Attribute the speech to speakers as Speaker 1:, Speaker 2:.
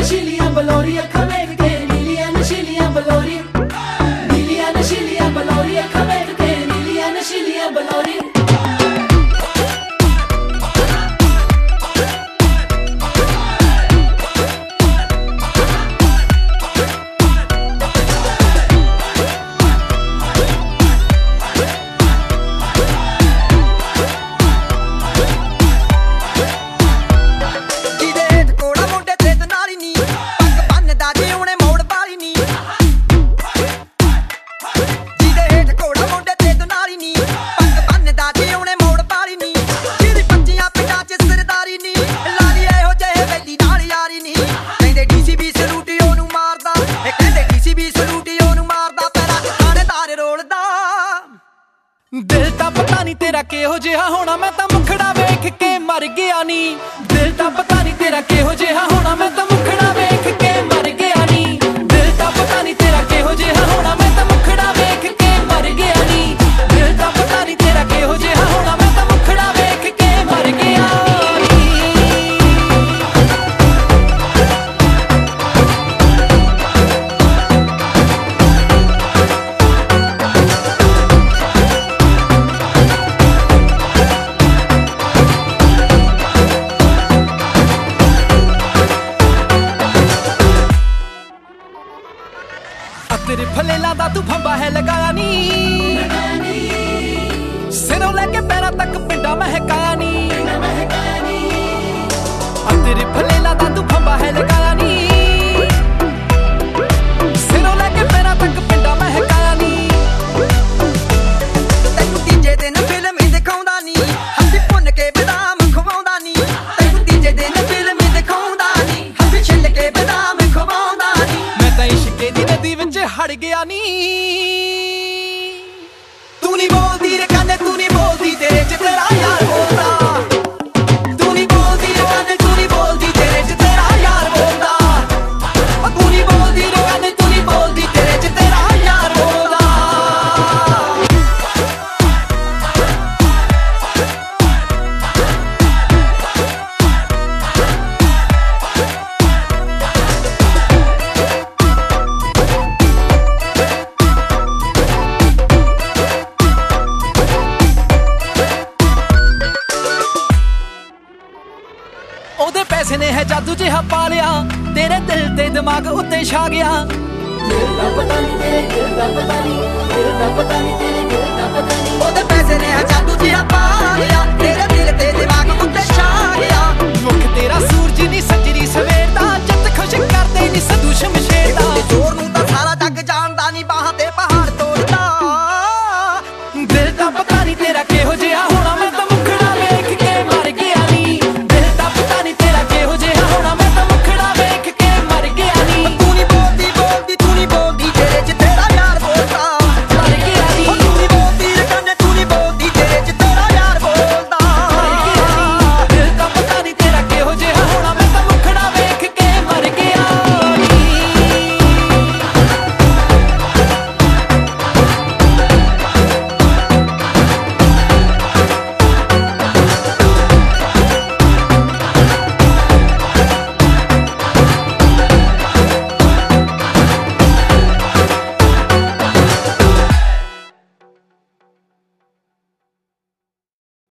Speaker 1: Chile and Bologna coming.
Speaker 2: ਦਿਲ ਤਾਂ ਪਤਾ ਨਹੀਂ ਤੇਰਾ ਕਿਹੋ ਜਿਹਾ ਹੋਣਾ, ਮੈਂ ਤਾਂ ਮੁਖੜਾ ਵੇਖ ਕੇ ਮਰ ਗਿਆ ਨਹੀਂ ਦਿਲ ਤਾਂ ਪਤਾ ਨਹੀਂ ਤੇਰਾ ਸਿਰਫ ਲੈਲਾ ਦਾ ਤੂੰ ਫੰਬਾ ਹੈ ਲਗਾਇਆ ਨਹੀਂ ਗਿਆ ਨੀ ਮੈਂ ਜਾਦੂ ਜਿਹਾ ਪਾ ਲਿਆ। ਤੇਰੇ ਦਿਲ ਤੇ ਦਿਮਾਗ ਉੱਤੇ ਛਾ ਗਿਆ। ਦਿਲ
Speaker 1: ਪਤਾ ਨਹੀਂ ਤੇਰੇ ਦਿਲ ਦਾ ਪਤਾ ਨਹੀਂ ਦਿਲ ਪਤਾ ਨਹੀਂ ਤੇਰੇ
Speaker 2: ਦਿਲ
Speaker 3: ਦਾ ਪਤਾ ਨਹੀਂ ਉਹਦੇ ਪੈਸੇ ਨੇ